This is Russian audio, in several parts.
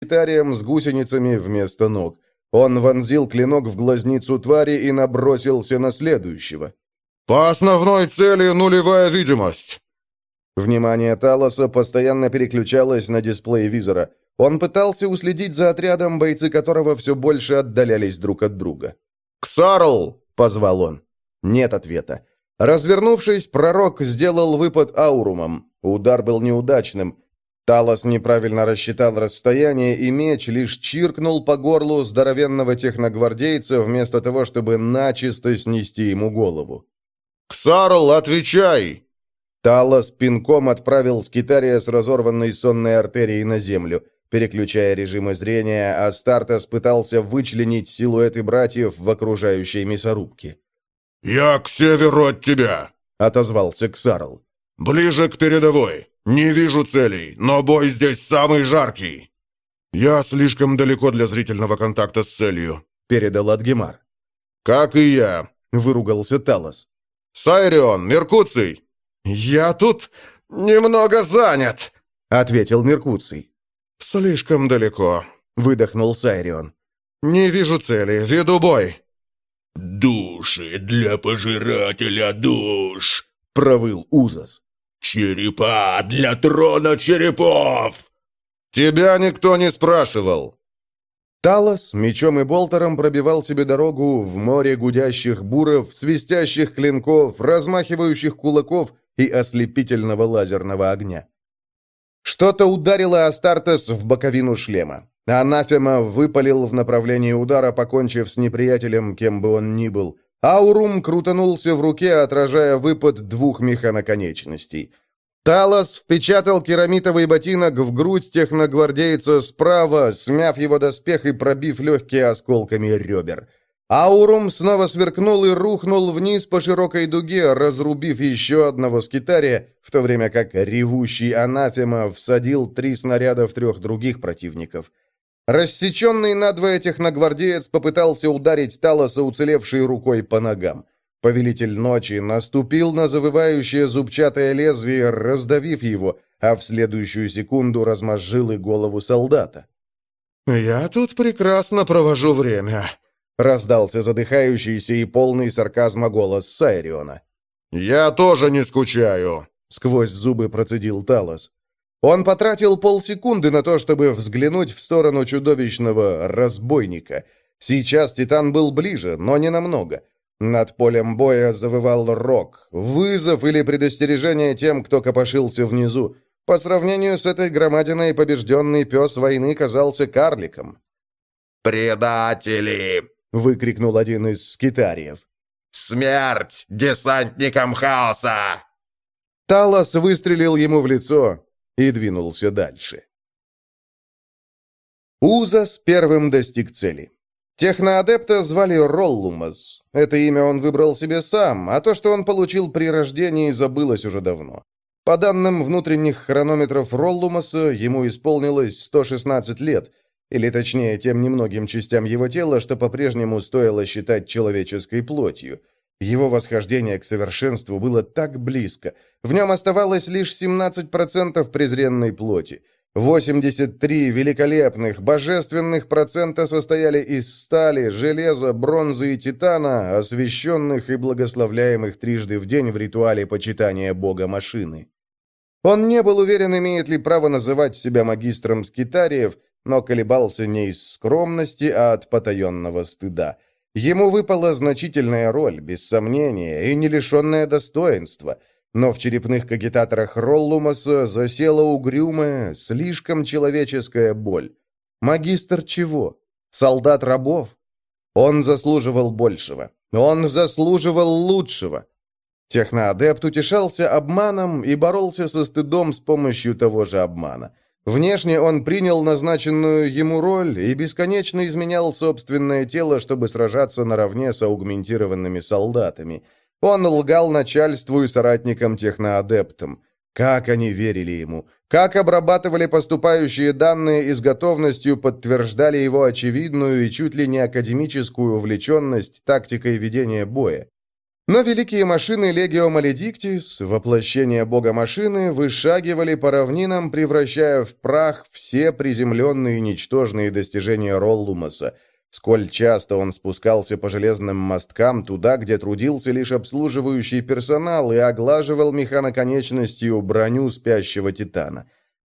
скитарием с гусеницами вместо ног. Он вонзил клинок в глазницу твари и набросился на следующего. «По основной цели нулевая видимость!» Внимание Талоса постоянно переключалось на дисплей визора. Он пытался уследить за отрядом, бойцы которого все больше отдалялись друг от друга. «Ксарл!» — позвал он. Нет ответа. Развернувшись, пророк сделал выпад аурумом. Удар был неудачным. Талос неправильно рассчитал расстояние, и меч лишь чиркнул по горлу здоровенного техногвардейца, вместо того, чтобы начисто снести ему голову. «Ксарл, отвечай!» Талос пинком отправил скитария с разорванной сонной артерией на землю. Переключая режимы зрения, Астартес пытался вычленить силуэты братьев в окружающей мясорубке. «Я к северу от тебя», — отозвался Ксарл. «Ближе к передовой. Не вижу целей, но бой здесь самый жаркий». «Я слишком далеко для зрительного контакта с целью», — передал Адгемар. «Как и я», — выругался Талос. «Сайрион, Меркуций!» «Я тут немного занят», — ответил Меркуций. «Слишком далеко», — выдохнул Сайрион. «Не вижу цели. Веду бой». «Души для пожирателя душ!» — провыл Узас. «Черепа для трона черепов!» «Тебя никто не спрашивал!» Талос мечом и болтером пробивал себе дорогу в море гудящих буров, свистящих клинков, размахивающих кулаков и ослепительного лазерного огня. Что-то ударило Астартес в боковину шлема. Анафема выпалил в направлении удара, покончив с неприятелем, кем бы он ни был. Аурум крутанулся в руке, отражая выпад двух механоконечностей. Талос впечатал керамитовый ботинок в грудь техногвардейца справа, смяв его доспех и пробив легкие осколками ребер. Аурум снова сверкнул и рухнул вниз по широкой дуге, разрубив еще одного скитария, в то время как ревущий анафема всадил три снаряда в трех других противников. Рассеченный надвое техногвардеец попытался ударить Талоса уцелевшей рукой по ногам. Повелитель ночи наступил на завывающее зубчатое лезвие, раздавив его, а в следующую секунду размозжил и голову солдата. «Я тут прекрасно провожу время», — раздался задыхающийся и полный сарказма голос Сайриона. «Я тоже не скучаю», — сквозь зубы процедил Талос. Он потратил полсекунды на то, чтобы взглянуть в сторону чудовищного разбойника. Сейчас Титан был ближе, но не намного. Над полем боя завывал рок. Вызов или предостережение тем, кто копошился внизу. По сравнению с этой громадиной побежденный пес войны казался карликом. «Предатели!» — выкрикнул один из скитариев. «Смерть десантникам хаоса!» Талос выстрелил ему в лицо, и двинулся дальше. Узас первым достиг цели. Техноадепта звали Роллумас. Это имя он выбрал себе сам, а то, что он получил при рождении, забылось уже давно. По данным внутренних хронометров Роллумаса, ему исполнилось 116 лет, или точнее, тем немногим частям его тела, что по-прежнему стоило считать человеческой плотью. Его восхождение к совершенству было так близко. В нем оставалось лишь 17% презренной плоти. 83 великолепных, божественных процента состояли из стали, железа, бронзы и титана, освященных и благословляемых трижды в день в ритуале почитания бога машины. Он не был уверен, имеет ли право называть себя магистром скитариев, но колебался не из скромности, а от потаенного стыда – Ему выпала значительная роль, без сомнения, и не лишенная достоинства. Но в черепных кагитаторах Роллумаса засела угрюмая, слишком человеческая боль. Магистр чего? Солдат рабов? Он заслуживал большего. Он заслуживал лучшего. Техноадепт утешался обманом и боролся со стыдом с помощью того же обмана. Внешне он принял назначенную ему роль и бесконечно изменял собственное тело, чтобы сражаться наравне с аугментированными солдатами. Он лгал начальству и соратникам-техноадептам. Как они верили ему, как обрабатывали поступающие данные и с готовностью подтверждали его очевидную и чуть ли не академическую увлеченность тактикой ведения боя. Но великие машины Легио Маледиктис, воплощение бога машины, вышагивали по равнинам, превращая в прах все приземленные и ничтожные достижения Роллумаса. Сколь часто он спускался по железным мосткам туда, где трудился лишь обслуживающий персонал и оглаживал механоконечностью броню спящего Титана.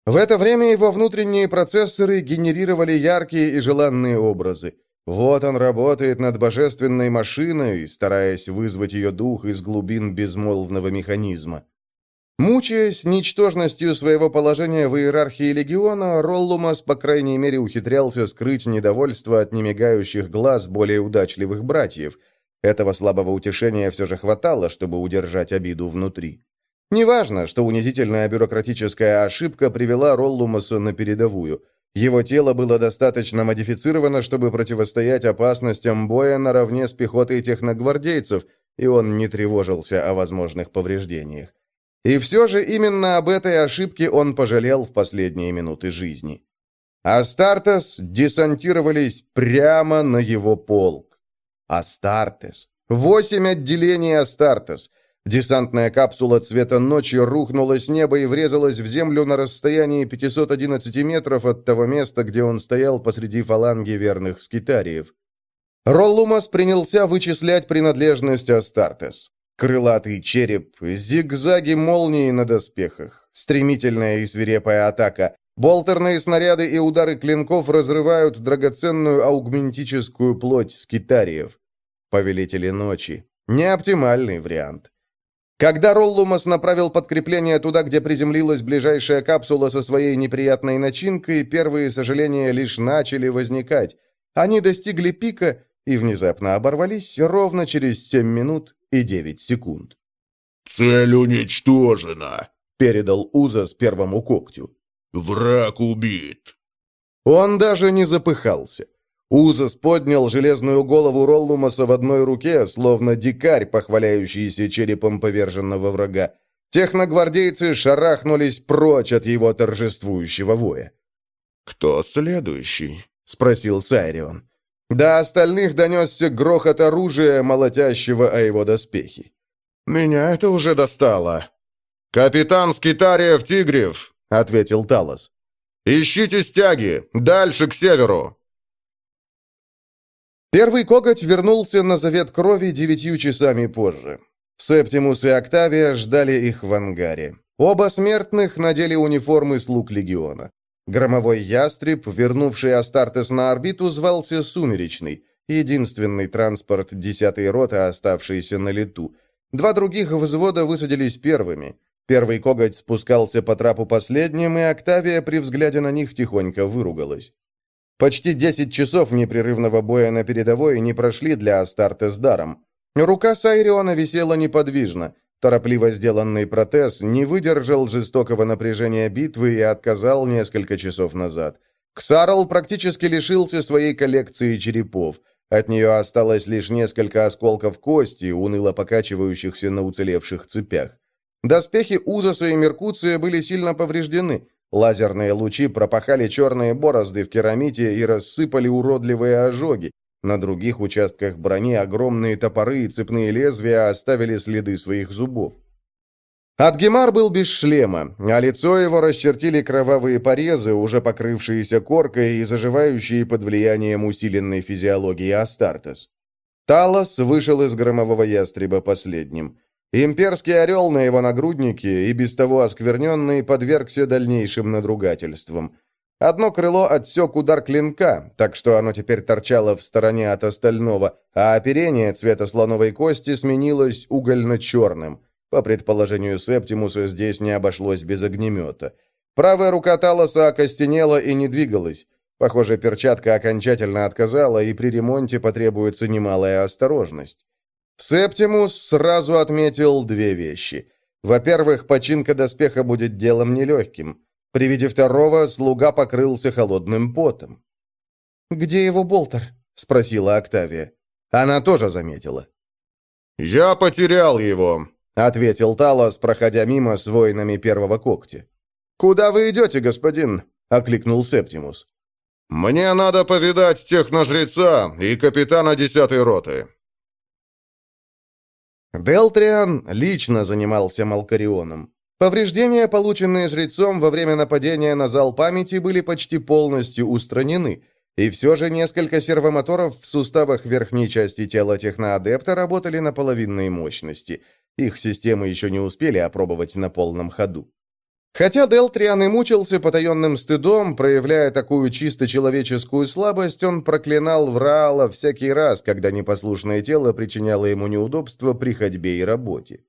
В это время его внутренние процессоры генерировали яркие и желанные образы. Вот он работает над божественной машиной, стараясь вызвать ее дух из глубин безмолвного механизма. Мучаясь ничтожностью своего положения в иерархии легиона, Роллумас, по крайней мере, ухитрялся скрыть недовольство от немигающих глаз более удачливых братьев. Этого слабого утешения все же хватало, чтобы удержать обиду внутри. Неважно, что унизительная бюрократическая ошибка привела Роллумаса на передовую – его тело было достаточно модифицировано, чтобы противостоять опасностям боя наравне с пехотой техногвардейцев, и он не тревожился о возможных повреждениях. И все же именно об этой ошибке он пожалел в последние минуты жизни. Астартес десантировались прямо на его полк. Астартес. Восемь отделений Астартес — Десантная капсула цвета ночи рухнула с неба и врезалась в землю на расстоянии 511 метров от того места, где он стоял посреди фаланги верных скитариев. Роллумас принялся вычислять принадлежность Астартес. Крылатый череп, зигзаги молнии на доспехах, стремительная и свирепая атака, болтерные снаряды и удары клинков разрывают драгоценную аугментическую плоть скитариев. Повелители ночи. Неоптимальный вариант. Когда Роллумас направил подкрепление туда, где приземлилась ближайшая капсула со своей неприятной начинкой, первые сожаления лишь начали возникать. Они достигли пика и внезапно оборвались ровно через 7 минут и 9 секунд. «Цель уничтожена», — передал Узас первому когтю. «Враг убит». Он даже не запыхался. Узас поднял железную голову Роллумаса в одной руке, словно дикарь, похваляющийся черепом поверженного врага. Техногвардейцы шарахнулись прочь от его торжествующего воя. «Кто следующий?» — спросил Сайрион. До остальных донесся грохот оружия, молотящего о его доспехи. «Меня это уже достало». «Капитан Скитариев Тигрев», — ответил Талос. «Ищите стяги! Дальше, к северу!» Первый коготь вернулся на завет крови девятью часами позже. Септимус и Октавия ждали их в ангаре. Оба смертных надели униформы слуг легиона. Громовой ястреб, вернувший Астартес на орбиту, звался «Сумеречный», единственный транспорт десятой роты, оставшийся на лету. Два других взвода высадились первыми. Первый коготь спускался по трапу последним, и Октавия при взгляде на них тихонько выругалась. Почти 10 часов непрерывного боя на передовой не прошли для Астарте с даром. Рука Сайриона висела неподвижно. Торопливо сделанный протез не выдержал жестокого напряжения битвы и отказал несколько часов назад. Ксарл практически лишился своей коллекции черепов. От нее осталось лишь несколько осколков кости, уныло покачивающихся на уцелевших цепях. Доспехи Узаса и Меркуция были сильно повреждены, Лазерные лучи пропахали черные борозды в керамите и рассыпали уродливые ожоги. На других участках брони огромные топоры и цепные лезвия оставили следы своих зубов. Адгемар был без шлема, а лицо его расчертили кровавые порезы, уже покрывшиеся коркой и заживающие под влиянием усиленной физиологии Астартес. Талос вышел из громового ястреба последним. Имперский орел на его нагруднике, и без того оскверненный, подвергся дальнейшим надругательствам. Одно крыло отсек удар клинка, так что оно теперь торчало в стороне от остального, а оперение цвета слоновой кости сменилось угольно-черным. По предположению Септимуса, здесь не обошлось без огнемета. Правая рука Талоса окостенела и не двигалась. Похоже, перчатка окончательно отказала, и при ремонте потребуется немалая осторожность. Септимус сразу отметил две вещи. Во-первых, починка доспеха будет делом нелегким. При виде второго слуга покрылся холодным потом. «Где его болтер?» — спросила Октавия. Она тоже заметила. «Я потерял его», — ответил Талос, проходя мимо с воинами первого когтя. «Куда вы идете, господин?» — окликнул Септимус. «Мне надо повидать техножреца и капитана десятой роты. Делтриан лично занимался Малкарионом. Повреждения, полученные жрецом во время нападения на зал памяти, были почти полностью устранены, и все же несколько сервомоторов в суставах верхней части тела техноадепта работали на половинной мощности. Их системы еще не успели опробовать на полном ходу. Хотя Делтриан и мучился потаенным стыдом, проявляя такую чисто человеческую слабость, он проклинал Враала всякий раз, когда непослушное тело причиняло ему неудобства при ходьбе и работе.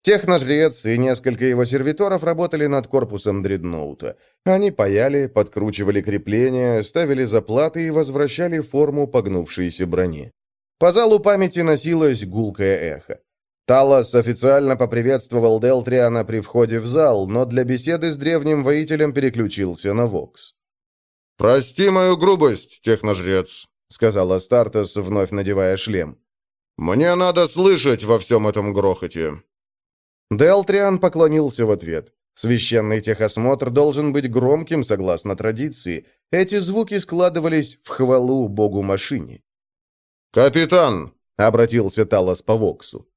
Техножрец и несколько его сервиторов работали над корпусом дредноута. Они паяли, подкручивали крепления, ставили заплаты и возвращали форму погнувшейся брони. По залу памяти носилось гулкое эхо. Талос официально поприветствовал Делтриана при входе в зал, но для беседы с древним воителем переключился на Вокс. «Прости мою грубость, техножрец», — сказал Астартес, вновь надевая шлем. «Мне надо слышать во всем этом грохоте». Делтриан поклонился в ответ. Священный техосмотр должен быть громким, согласно традиции. Эти звуки складывались в хвалу богу-машине. «Капитан!» — обратился Талос по Воксу.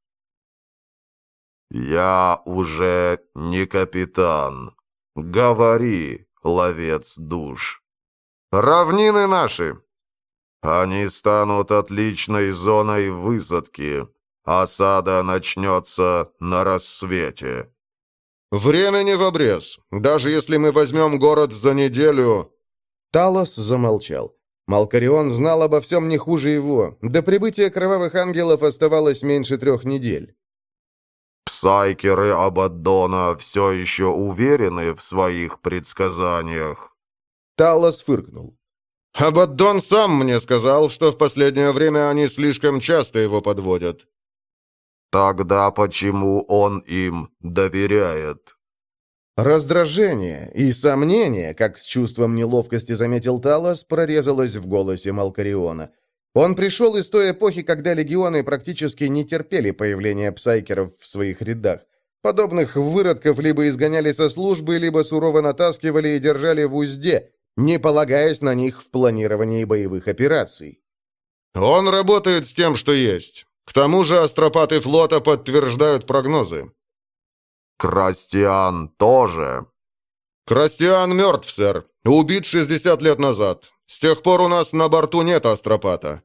«Я уже не капитан. Говори, ловец душ. Равнины наши. Они станут отличной зоной высадки. Осада начнется на рассвете». «Времени в обрез. Даже если мы возьмем город за неделю...» Талос замолчал. Малкарион знал обо всем не хуже его. До прибытия кровавых ангелов оставалось меньше трех недель. Псайкеры Абаддона все еще уверены в своих предсказаниях?» Талос фыркнул. «Абаддон сам мне сказал, что в последнее время они слишком часто его подводят». «Тогда почему он им доверяет?» Раздражение и сомнение, как с чувством неловкости заметил Талос, прорезалось в голосе Малкариона – он пришел из той эпохи, когда легионы практически не терпели появления псайкеров в своих рядах. Подобных выродков либо изгоняли со службы, либо сурово натаскивали и держали в узде, не полагаясь на них в планировании боевых операций. «Он работает с тем, что есть. К тому же астропаты флота подтверждают прогнозы». «Крастиан тоже?» «Крастиан мертв, сэр. Убит 60 лет назад. С тех пор у нас на борту нет астропата».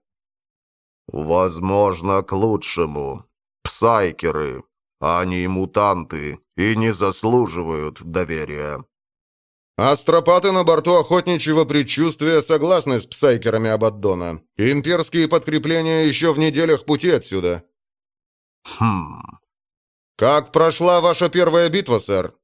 «Возможно, к лучшему. Псайкеры. Они мутанты и не заслуживают доверия». Астропаты на борту охотничьего предчувствия согласны с псайкерами Абаддона. Имперские подкрепления еще в неделях пути отсюда. Хм. Как прошла ваша первая битва, сэр?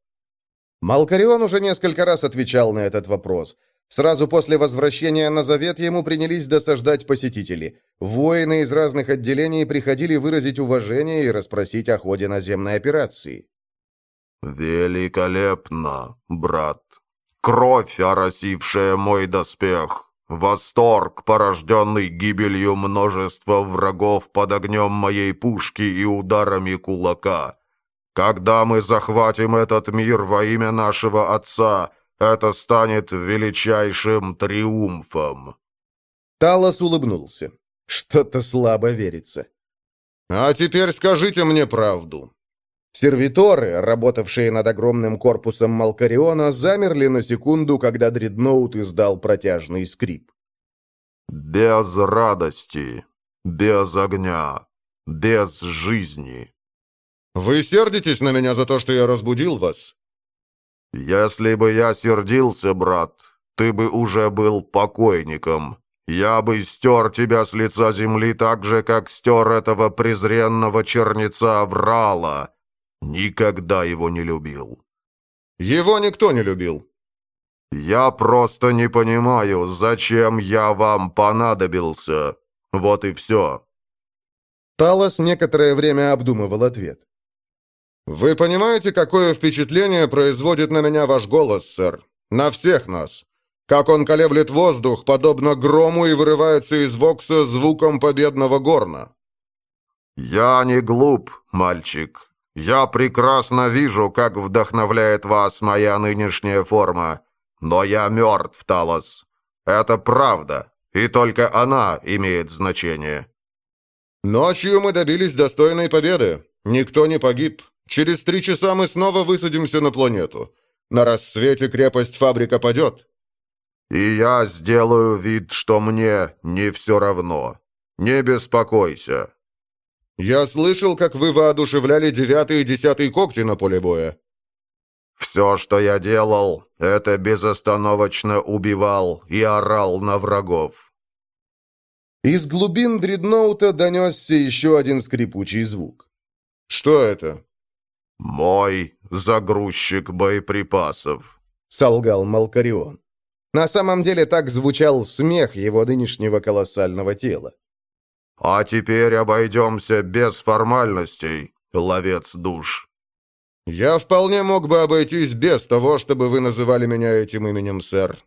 Малкарион уже несколько раз отвечал на этот вопрос. Сразу после возвращения на Завет ему принялись досаждать посетители. Воины из разных отделений приходили выразить уважение и расспросить о ходе наземной операции. «Великолепно, брат. Кровь, оросившая мой доспех. Восторг, порожденный гибелью множества врагов под огнем моей пушки и ударами кулака. Когда мы захватим этот мир во имя нашего Отца, это станет величайшим триумфом». Талос улыбнулся. Что-то слабо верится. «А теперь скажите мне правду». Сервиторы, работавшие над огромным корпусом Малкариона, замерли на секунду, когда дредноут издал протяжный скрип. «Без радости, без огня, без жизни». «Вы сердитесь на меня за то, что я разбудил вас?» «Если бы я сердился, брат, ты бы уже был покойником. Я бы стер тебя с лица земли так же, как стер этого презренного черница Аврала. Никогда его не любил». «Его никто не любил». «Я просто не понимаю, зачем я вам понадобился. Вот и все». Талос некоторое время обдумывал ответ. «Вы понимаете, какое впечатление производит на меня ваш голос, сэр? На всех нас. Как он колеблет воздух, подобно грому, и вырывается из вокса звуком победного горна». «Я не глуп, мальчик. Я прекрасно вижу, как вдохновляет вас моя нынешняя форма. Но я мертв, Талос. Это правда, и только она имеет значение». «Ночью мы добились достойной победы. Никто не погиб. Через три часа мы снова высадимся на планету. На рассвете крепость-фабрика падет». «И я сделаю вид, что мне не все равно. Не беспокойся». «Я слышал, как вы воодушевляли девятый и десятый когти на поле боя». «Все, что я делал, это безостановочно убивал и орал на врагов». Из глубин дредноута донесся еще один скрипучий звук. «Что это?» «Мой загрузчик боеприпасов», — солгал Малкарион. На самом деле так звучал смех его нынешнего колоссального тела. «А теперь обойдемся без формальностей, ловец душ». «Я вполне мог бы обойтись без того, чтобы вы называли меня этим именем, сэр».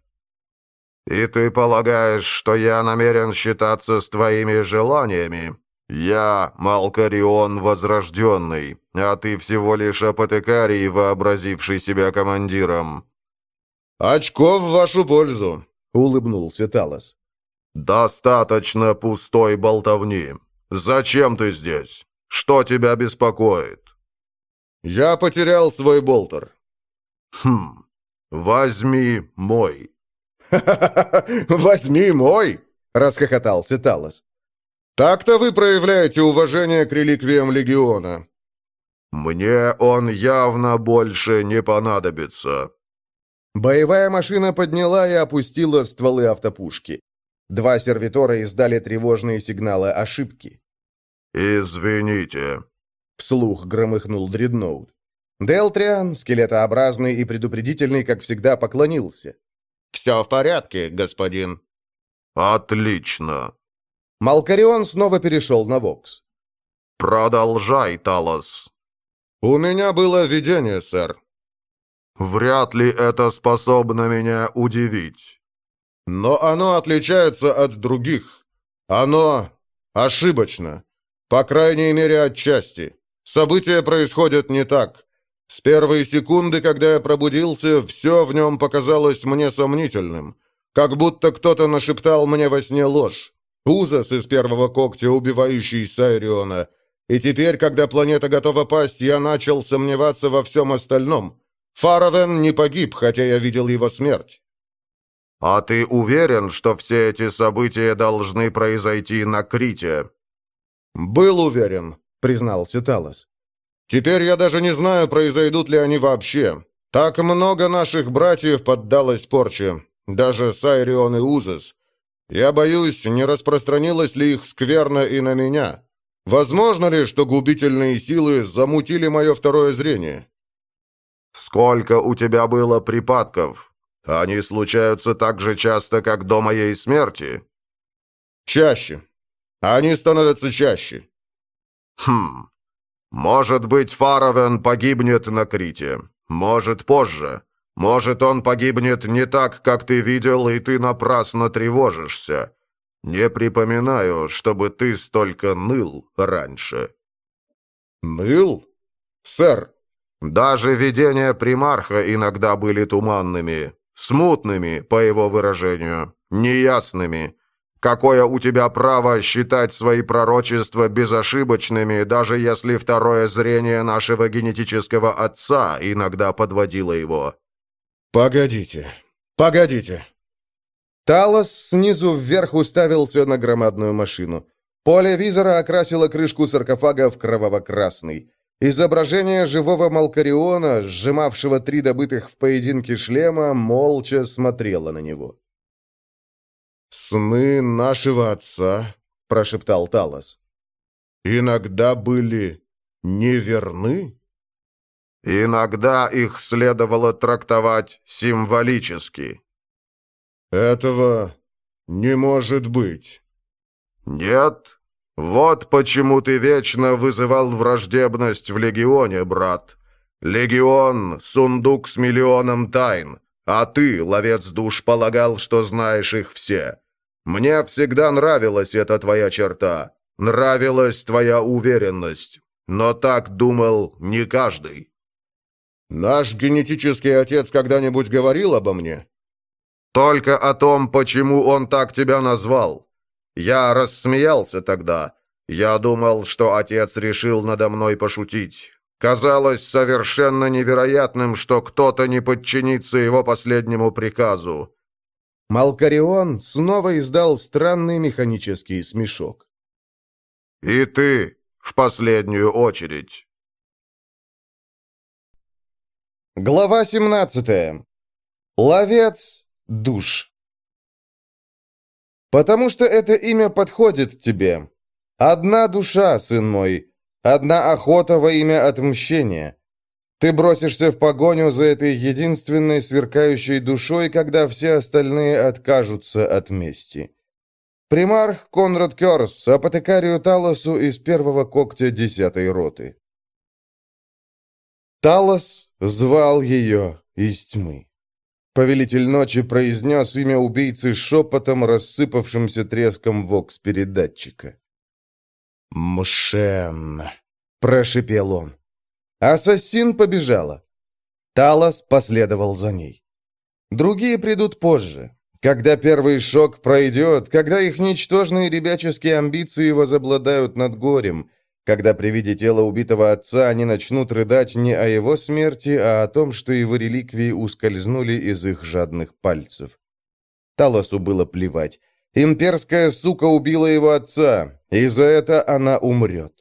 «И ты полагаешь, что я намерен считаться с твоими желаниями? Я Малкарион Возрожденный, а ты всего лишь апотекарий, вообразивший себя командиром». «Очко в вашу пользу», — улыбнулся Талос. «Достаточно пустой болтовни. Зачем ты здесь? Что тебя беспокоит?» «Я потерял свой болтер». «Хм, возьми мой». «Ха-ха-ха! Возьми мой!» — расхохотался Талос. «Так-то вы проявляете уважение к реликвиям Легиона». «Мне он явно больше не понадобится». Боевая машина подняла и опустила стволы автопушки. Два сервитора издали тревожные сигналы ошибки. «Извините», — вслух громыхнул дредноут. Делтриан, скелетообразный и предупредительный, как всегда, поклонился. «Все в порядке, господин». «Отлично». Малкарион снова перешел на Вокс. «Продолжай, Талос». «У меня было видение, сэр». «Вряд ли это способно меня удивить». Но оно отличается от других. Оно ошибочно. По крайней мере, отчасти. События происходят не так. С первой секунды, когда я пробудился, все в нем показалось мне сомнительным. Как будто кто-то нашептал мне во сне ложь. Узас из первого когтя, убивающий Сайриона. И теперь, когда планета готова пасть, я начал сомневаться во всем остальном. Фаравен не погиб, хотя я видел его смерть. «А ты уверен, что все эти события должны произойти на Крите?» «Был уверен», — признался Талос. «Теперь я даже не знаю, произойдут ли они вообще. Так много наших братьев поддалось порче, даже Сайрион и Узас. Я боюсь, не распространилась ли их скверно и на меня. Возможно ли, что губительные силы замутили мое второе зрение?» «Сколько у тебя было припадков?» Они случаются так же часто, как до моей смерти?» «Чаще. Они становятся чаще». «Хм. Может быть, Фаравен погибнет на Крите. Может, позже. Может, он погибнет не так, как ты видел, и ты напрасно тревожишься. Не припоминаю, чтобы ты столько ныл раньше». «Ныл? Сэр?» «Даже видения примарха иногда были туманными. Смутными, по его выражению, неясными. Какое у тебя право считать свои пророчества безошибочными, даже если второе зрение нашего генетического отца иногда подводило его? Погодите, погодите. Талос снизу вверх уставился на громадную машину. Поле визора окрасило крышку саркофага в кроваво-красный. Изображение живого Малкариона, сжимавшего три добытых в поединке шлема, молча смотрело на него. «Сны нашего отца», — прошептал Талос, — «иногда были неверны?» «Иногда их следовало трактовать символически». «Этого не может быть». «Нет, «Вот почему ты вечно вызывал враждебность в Легионе, брат. Легион — сундук с миллионом тайн, а ты, ловец душ, полагал, что знаешь их все. Мне всегда нравилась эта твоя черта, нравилась твоя уверенность, но так думал не каждый». «Наш генетический отец когда-нибудь говорил обо мне?» «Только о том, почему он так тебя назвал». Я рассмеялся тогда. Я думал, что отец решил надо мной пошутить. Казалось совершенно невероятным, что кто-то не подчинится его последнему приказу. Малкарион снова издал странный механический смешок. «И ты в последнюю очередь». Глава 17. Ловец душ. Потому что это имя подходит тебе. Одна душа, сын мой, одна охота во имя отмщения. Ты бросишься в погоню за этой единственной сверкающей душой, когда все остальные откажутся от мести. Примарх Конрад Кёрс, апотекарию Талосу из первого когтя десятой роты. Талос звал ее из тьмы. Повелитель ночи произнес имя убийцы шепотом, рассыпавшимся треском вокс-передатчика. «Мшен», — прошипел он. Ассасин побежала. Талос последовал за ней. Другие придут позже, когда первый шок пройдет, когда их ничтожные ребяческие амбиции возобладают над горем, когда при виде тела убитого отца они начнут рыдать не о его смерти, а о том, что его реликвии ускользнули из их жадных пальцев. Талосу было плевать. Имперская сука убила его отца, и за это она умрет.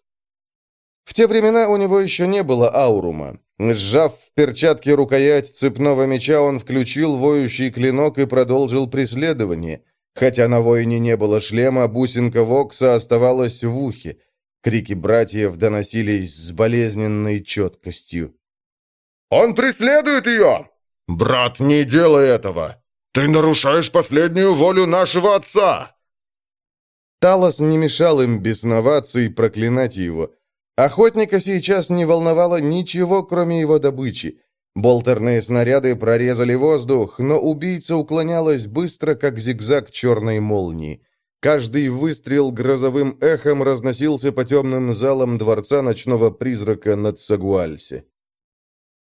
В те времена у него еще не было аурума. Сжав в перчатке рукоять цепного меча, он включил воющий клинок и продолжил преследование. Хотя на воине не было шлема, бусинка Вокса оставалась в ухе. Крики братьев доносились с болезненной четкостью. «Он преследует ее!» «Брат, не делай этого! Ты нарушаешь последнюю волю нашего отца!» Талос не мешал им бесноваться и проклинать его. Охотника сейчас не волновало ничего, кроме его добычи. Болтерные снаряды прорезали воздух, но убийца уклонялась быстро, как зигзаг черной молнии. Каждый выстрел грозовым эхом разносился по темным залам дворца ночного призрака над Сагуальсе.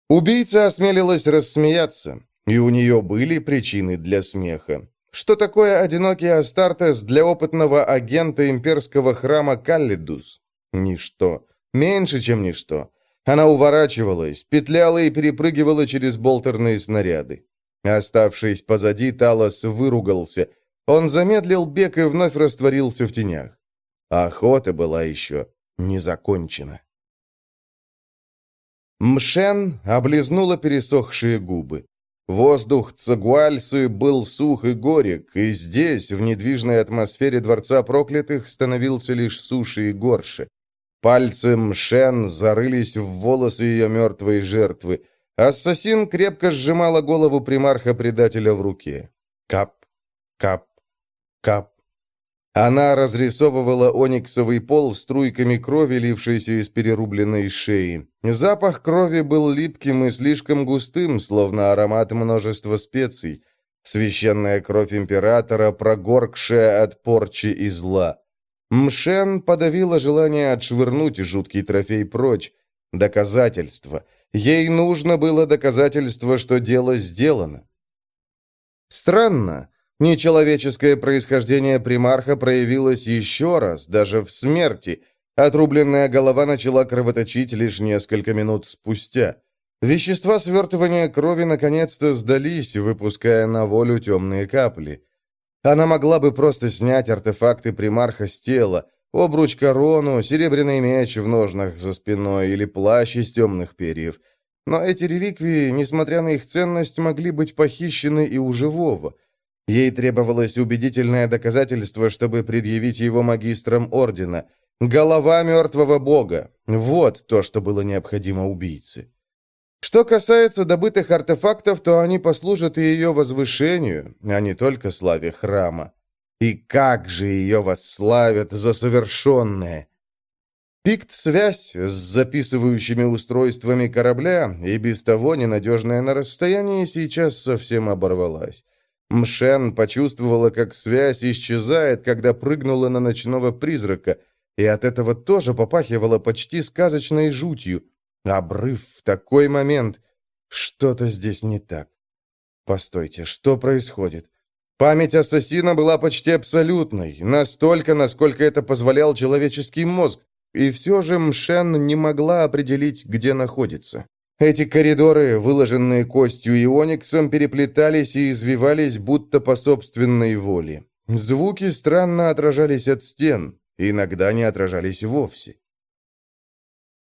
Убийца осмелилась рассмеяться, и у нее были причины для смеха. Что такое одинокий Астартес для опытного агента имперского храма Каллидус? Ничто. Меньше, чем ничто. Она уворачивалась, петляла и перепрыгивала через болтерные снаряды. Оставшись позади, Талос выругался. Он замедлил бег и вновь растворился в тенях. Охота была еще не закончена. Мшен облизнула пересохшие губы. Воздух Цагуальсы был сух и горек, и здесь, в недвижной атмосфере Дворца Проклятых, становился лишь суше и горше. Пальцы Мшен зарылись в волосы ее мертвой жертвы. Ассасин крепко сжимала голову примарха-предателя в руке. Кап, кап, кап. Она разрисовывала ониксовый пол струйками крови, лившейся из перерубленной шеи. Запах крови был липким и слишком густым, словно аромат множества специй. Священная кровь императора, прогоркшая от порчи и зла. Мшен подавила желание отшвырнуть жуткий трофей прочь. Доказательство. Ей нужно было доказательство, что дело сделано. Странно. Нечеловеческое происхождение примарха проявилось еще раз, даже в смерти. Отрубленная голова начала кровоточить лишь несколько минут спустя. Вещества свертывания крови наконец-то сдались, выпуская на волю темные капли. Она могла бы просто снять артефакты примарха с тела, обруч корону, серебряный меч в ножнах за спиной или плащ из темных перьев. Но эти реликвии, несмотря на их ценность, могли быть похищены и у живого. Ей требовалось убедительное доказательство, чтобы предъявить его магистрам Ордена. Голова мертвого бога. Вот то, что было необходимо убийце. Что касается добытых артефактов, то они послужат и ее возвышению, а не только славе храма. И как же ее восславят за совершенное! Пикт-связь с записывающими устройствами корабля, и без того ненадежная на расстоянии, сейчас совсем оборвалась. Мшен почувствовала, как связь исчезает, когда прыгнула на ночного призрака, и от этого тоже попахивала почти сказочной жутью. Обрыв в такой момент. Что-то здесь не так. Постойте, что происходит? Память ассасина была почти абсолютной, настолько, насколько это позволял человеческий мозг, и все же Мшен не могла определить, где находится. Эти коридоры, выложенные костью и ониксом, переплетались и извивались, будто по собственной воле. Звуки странно отражались от стен, иногда не отражались вовсе.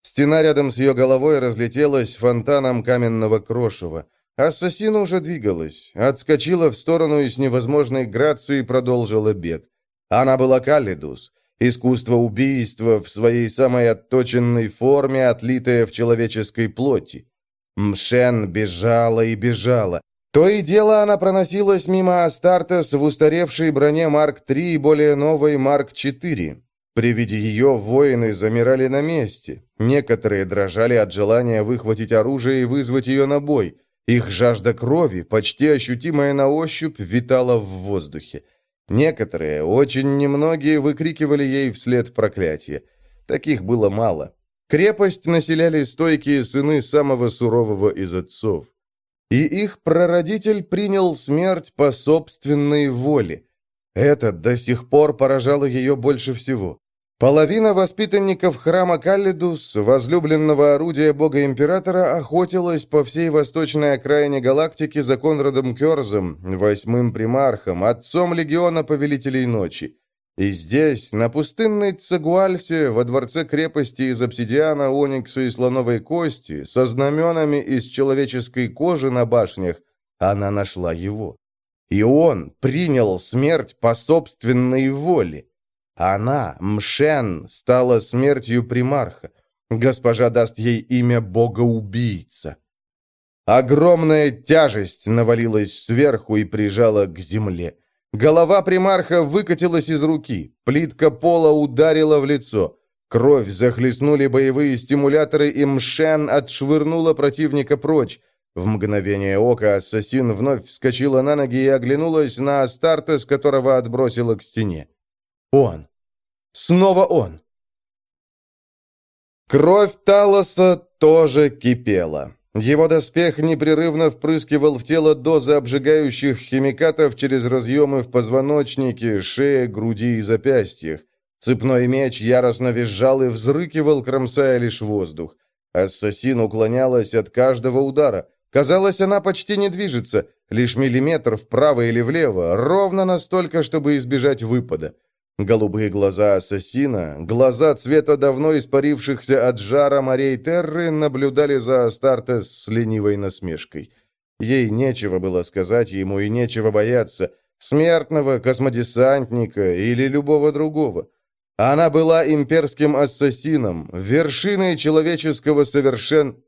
Стена рядом с ее головой разлетелась фонтаном каменного крошева. Ассасина уже двигалась, отскочила в сторону и с невозможной грацией продолжила бег. Она была Каллидус, искусство убийства в своей самой отточенной форме, отлитое в человеческой плоти. Мшен бежала и бежала. То и дело она проносилась мимо Астартес в устаревшей броне Марк-3 и более новой Марк-4. При виде ее воины замирали на месте. Некоторые дрожали от желания выхватить оружие и вызвать ее на бой. Их жажда крови, почти ощутимая на ощупь, витала в воздухе. Некоторые, очень немногие, выкрикивали ей вслед проклятия. Таких было мало. Крепость населяли стойкие сыны самого сурового из отцов. И их прародитель принял смерть по собственной воле. Это до сих пор поражало ее больше всего. Половина воспитанников храма Каллидус, возлюбленного орудия бога-императора, охотилась по всей восточной окраине галактики за Конрадом Керзом, восьмым примархом, отцом легиона повелителей ночи. И здесь, на пустынной Цагуальсе, во дворце крепости из обсидиана, оникса и слоновой кости, со знаменами из человеческой кожи на башнях, она нашла его. И он принял смерть по собственной воле. Она, Мшен, стала смертью примарха. Госпожа даст ей имя бога-убийца. Огромная тяжесть навалилась сверху и прижала к земле. Голова примарха выкатилась из руки, плитка пола ударила в лицо. Кровь захлестнули боевые стимуляторы, и Мшен отшвырнула противника прочь. В мгновение ока ассасин вновь вскочила на ноги и оглянулась на Астарта, с которого отбросила к стене. Он. Снова он. Кровь Талоса тоже кипела. Его доспех непрерывно впрыскивал в тело дозы обжигающих химикатов через разъемы в позвоночнике, шее, груди и запястьях. Цепной меч яростно визжал и взрыкивал, кромсая лишь воздух. Ассасин уклонялась от каждого удара. Казалось, она почти не движется, лишь миллиметр вправо или влево, ровно настолько, чтобы избежать выпада. Голубые глаза ассасина, глаза цвета давно испарившихся от жара морей Терры, наблюдали за Астартес с ленивой насмешкой. Ей нечего было сказать ему и нечего бояться. Смертного, космодесантника или любого другого. Она была имперским ассасином, вершиной человеческого совершен...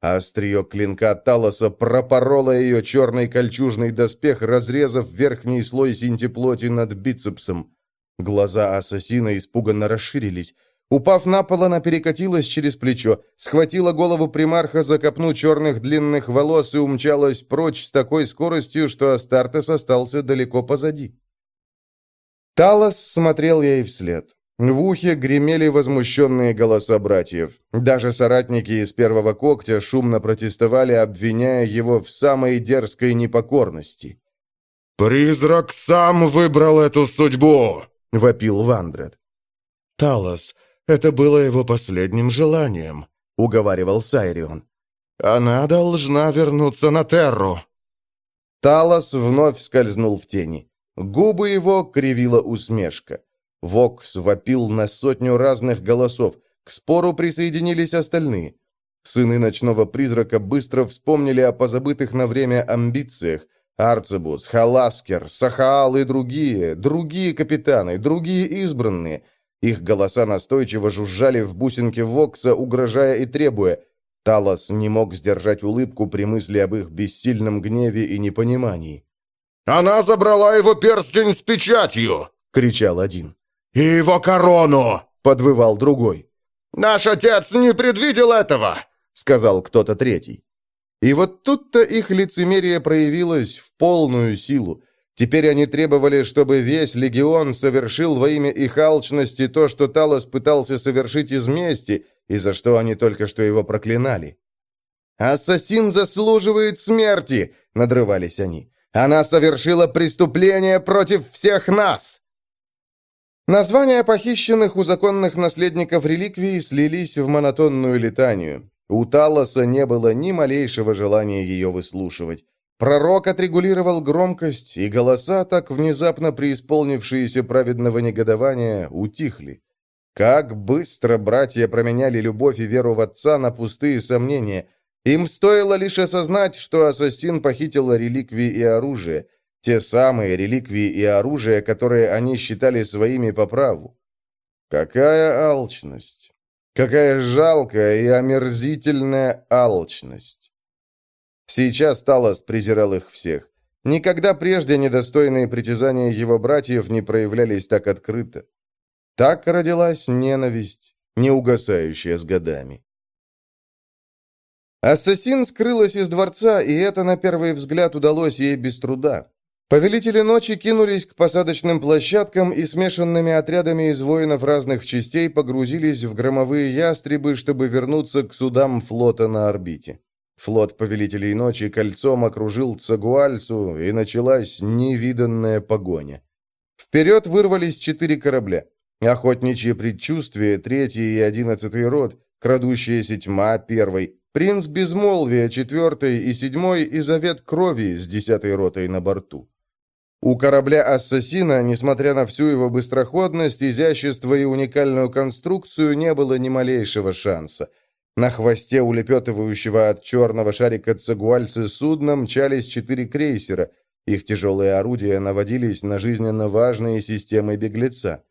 Острие клинка Талоса пропороло ее черный кольчужный доспех, разрезав верхний слой синтеплоти над бицепсом. Глаза ассасина испуганно расширились. Упав на пол, она перекатилась через плечо, схватила голову примарха за копну черных длинных волос и умчалась прочь с такой скоростью, что Астартес остался далеко позади. Талос смотрел ей вслед. В ухе гремели возмущенные голоса братьев. Даже соратники из первого когтя шумно протестовали, обвиняя его в самой дерзкой непокорности. «Призрак сам выбрал эту судьбу!» — вопил Вандред. «Талос, это было его последним желанием», — уговаривал Сайрион. «Она должна вернуться на Терру». Талос вновь скользнул в тени. Губы его кривила усмешка. Вокс вопил на сотню разных голосов. К спору присоединились остальные. Сыны ночного призрака быстро вспомнили о позабытых на время амбициях, Арцебус, Халаскер, Сахаал и другие, другие капитаны, другие избранные. Их голоса настойчиво жужжали в бусинке Вокса, угрожая и требуя. Талос не мог сдержать улыбку при мысли об их бессильном гневе и непонимании. «Она забрала его перстень с печатью!» — кричал один. «И его корону!» — подвывал другой. «Наш отец не предвидел этого!» — сказал кто-то третий. И вот тут-то их лицемерие проявилось в полную силу. Теперь они требовали, чтобы весь легион совершил во имя их алчности то, что Талос пытался совершить из мести, и за что они только что его проклинали. «Ассасин заслуживает смерти!» — надрывались они. Она совершила преступление против всех нас!» Названия похищенных у законных наследников реликвий слились в монотонную летанию. У Талоса не было ни малейшего желания ее выслушивать. Пророк отрегулировал громкость, и голоса, так внезапно преисполнившиеся праведного негодования, утихли. Как быстро братья променяли любовь и веру в отца на пустые сомнения. Им стоило лишь осознать, что ассасин похитил реликвии и оружие. Те самые реликвии и оружие, которые они считали своими по праву. Какая алчность! Какая жалкая и омерзительная алчность! Сейчас Талос презирал их всех. Никогда прежде недостойные притязания его братьев не проявлялись так открыто. Так родилась ненависть, не угасающая с годами. Ассасин скрылась из дворца, и это на первый взгляд удалось ей без труда. Повелители ночи кинулись к посадочным площадкам и смешанными отрядами из воинов разных частей погрузились в громовые ястребы, чтобы вернуться к судам флота на орбите. Флот Повелителей Ночи кольцом окружил Цагуальсу, и началась невиданная погоня. Вперед вырвались четыре корабля. Охотничье предчувствие, третий и одиннадцатый род, крадущаяся тьма, первый, принц Безмолвия, четвертый и седьмой и завет крови с десятой ротой на борту. У корабля-ассасина, несмотря на всю его быстроходность, изящество и уникальную конструкцию, не было ни малейшего шанса – на хвосте улепетывающего от черного шарика Цагуальцы судна мчались четыре крейсера. Их тяжелые орудия наводились на жизненно важные системы беглеца.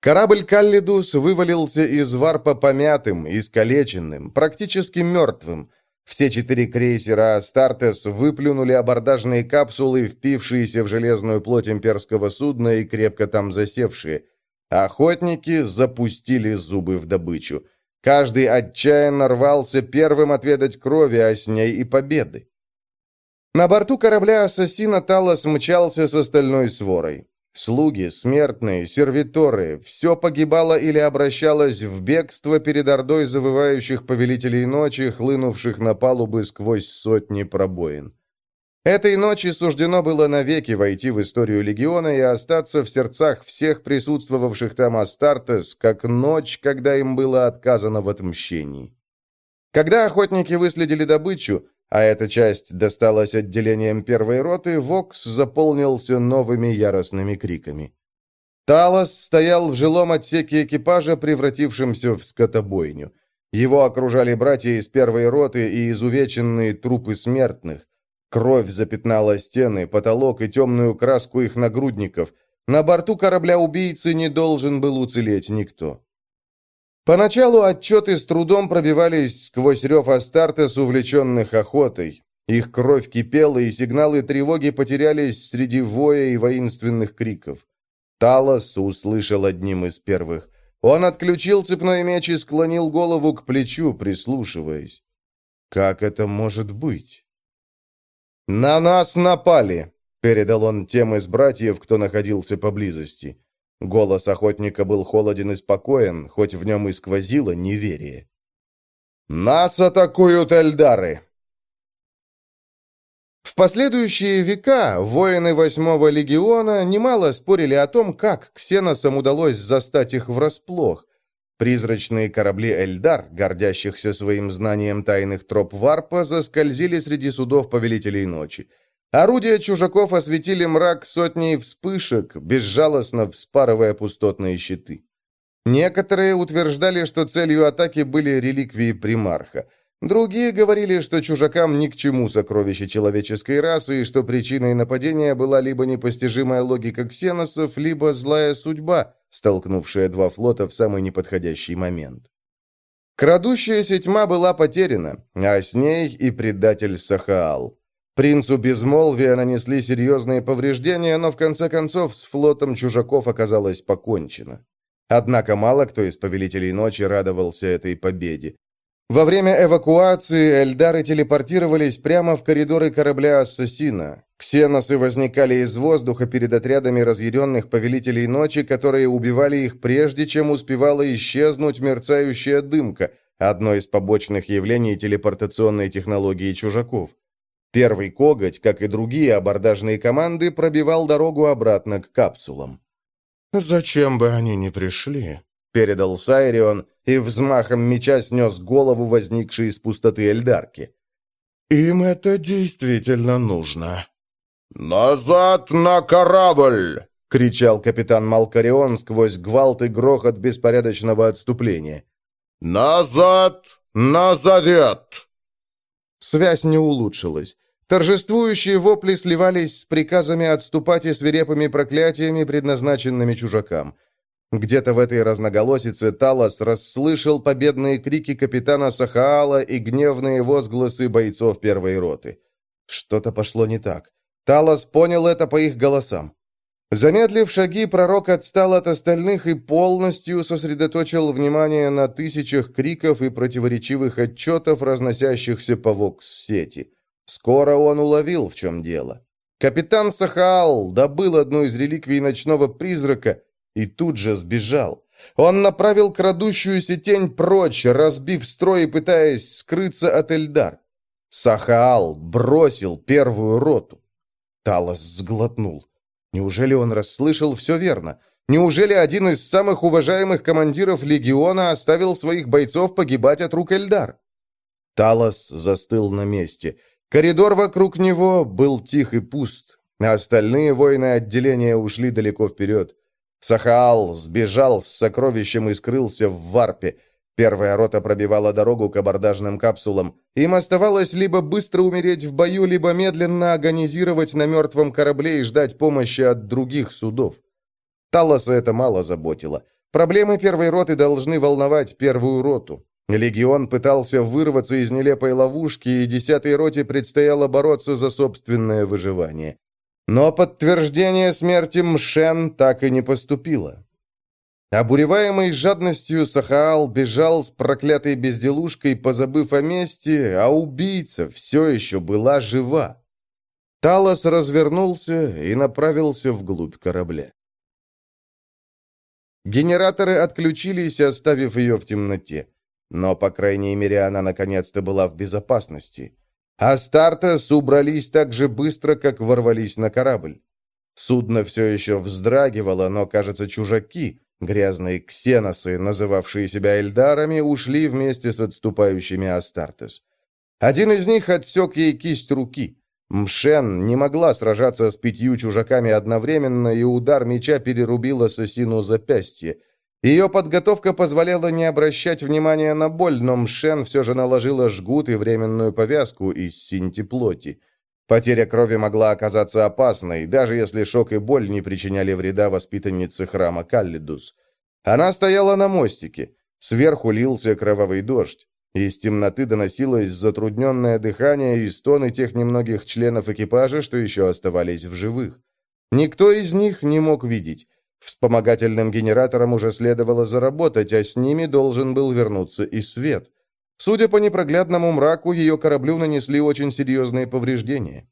Корабль «Каллидус» вывалился из варпа помятым, искалеченным, практически мертвым. Все четыре крейсера «Астартес» выплюнули абордажные капсулы, впившиеся в железную плоть имперского судна и крепко там засевшие. Охотники запустили зубы в добычу. Каждый отчаянно рвался первым отведать крови, а с ней и победы. На борту корабля ассасина Талос мчался с остальной сворой. Слуги, смертные, сервиторы – все погибало или обращалось в бегство перед ордой завывающих повелителей ночи, хлынувших на палубы сквозь сотни пробоин. Этой ночи суждено было навеки войти в историю легиона и остаться в сердцах всех присутствовавших там Астартес, как ночь, когда им было отказано в отмщении. Когда охотники выследили добычу, а эта часть досталась отделением первой роты, Вокс заполнился новыми яростными криками. Талос стоял в жилом отсеке экипажа, превратившемся в скотобойню. Его окружали братья из первой роты и изувеченные трупы смертных. Кровь запятнала стены, потолок и темную краску их нагрудников. На борту корабля-убийцы не должен был уцелеть никто. Поначалу отчеты с трудом пробивались сквозь рев Астартес, увлеченных охотой. Их кровь кипела, и сигналы тревоги потерялись среди воя и воинственных криков. Талос услышал одним из первых. Он отключил цепной меч и склонил голову к плечу, прислушиваясь. «Как это может быть?» «На нас напали!» — передал он тем из братьев, кто находился поблизости. Голос охотника был холоден и спокоен, хоть в нем и сквозило неверие. «Нас атакуют эльдары!» В последующие века воины Восьмого легиона немало спорили о том, как ксеносам удалось застать их врасплох. Призрачные корабли «Эльдар», гордящихся своим знанием тайных троп Варпа, заскользили среди судов Повелителей Ночи. Орудия чужаков осветили мрак сотней вспышек, безжалостно вспарывая пустотные щиты. Некоторые утверждали, что целью атаки были реликвии примарха. Другие говорили, что чужакам ни к чему сокровища человеческой расы, и что причиной нападения была либо непостижимая логика ксеносов, либо злая судьба, столкнувшая два флота в самый неподходящий момент. Крадущаяся тьма была потеряна, а с ней и предатель Сахаал. Принцу Безмолвия нанесли серьезные повреждения, но в конце концов с флотом чужаков оказалось покончено. Однако мало кто из Повелителей Ночи радовался этой победе. Во время эвакуации эльдары телепортировались прямо в коридоры корабля «Ассасина». Ксеносы возникали из воздуха перед отрядами разъяренных повелителей ночи, которые убивали их прежде, чем успевала исчезнуть мерцающая дымка, одно из побочных явлений телепортационной технологии чужаков. Первый коготь, как и другие абордажные команды, пробивал дорогу обратно к капсулам. «Зачем бы они не пришли?» — передал Сайрион и взмахом меча снес голову, возникшей из пустоты Эльдарки. «Им это действительно нужно». «Назад на корабль!» — кричал капитан Малкарион сквозь гвалт и грохот беспорядочного отступления. «Назад на завет!» Связь не улучшилась. Торжествующие вопли сливались с приказами отступать и свирепыми проклятиями, предназначенными чужакам. Где-то в этой разноголосице Талос расслышал победные крики капитана Сахаала и гневные возгласы бойцов первой роты. Что-то пошло не так. Талос понял это по их голосам. Замедлив шаги, пророк отстал от остальных и полностью сосредоточил внимание на тысячах криков и противоречивых отчетов, разносящихся по вокс-сети. Скоро он уловил, в чем дело. Капитан Сахаал добыл одну из реликвий ночного призрака и тут же сбежал. Он направил крадущуюся тень прочь, разбив строй и пытаясь скрыться от Эльдар. Сахаал бросил первую роту. Талос сглотнул. Неужели он расслышал все верно? Неужели один из самых уважаемых командиров легиона оставил своих бойцов погибать от рук Эльдар? Талос застыл на месте. Коридор вокруг него был тих и пуст, а остальные воины отделения ушли далеко вперед. Сахаал сбежал с сокровищем и скрылся в варпе. Первая рота пробивала дорогу к абордажным капсулам. Им оставалось либо быстро умереть в бою, либо медленно агонизировать на мертвом корабле и ждать помощи от других судов. Талоса это мало заботило. Проблемы первой роты должны волновать первую роту. Легион пытался вырваться из нелепой ловушки, и десятой роте предстояло бороться за собственное выживание. Но подтверждение смерти Мшен так и не поступило. Обуреваемый жадностью Сахаал бежал с проклятой безделушкой, позабыв о месте, а убийца все еще была жива. Талос развернулся и направился вглубь корабля. Генераторы отключились, оставив ее в темноте. Но, по крайней мере, она наконец-то была в безопасности. Астартес убрались так же быстро, как ворвались на корабль. Судно все еще вздрагивало, но, кажется, чужаки, Грязные ксеносы, называвшие себя Эльдарами, ушли вместе с отступающими Астартес. Один из них отсек ей кисть руки. Мшен не могла сражаться с пятью чужаками одновременно, и удар меча перерубил ассасину запястье. Ее подготовка позволяла не обращать внимания на боль, но Мшен все же наложила жгут и временную повязку из синтеплоти. Потеря крови могла оказаться опасной, даже если шок и боль не причиняли вреда воспитаннице храма Каллидус. Она стояла на мостике. Сверху лился кровавый дождь. Из темноты доносилось затрудненное дыхание и стоны тех немногих членов экипажа, что еще оставались в живых. Никто из них не мог видеть. Вспомогательным генераторам уже следовало заработать, а с ними должен был вернуться и свет. Судя по непроглядному мраку, ее кораблю нанесли очень серьезные повреждения.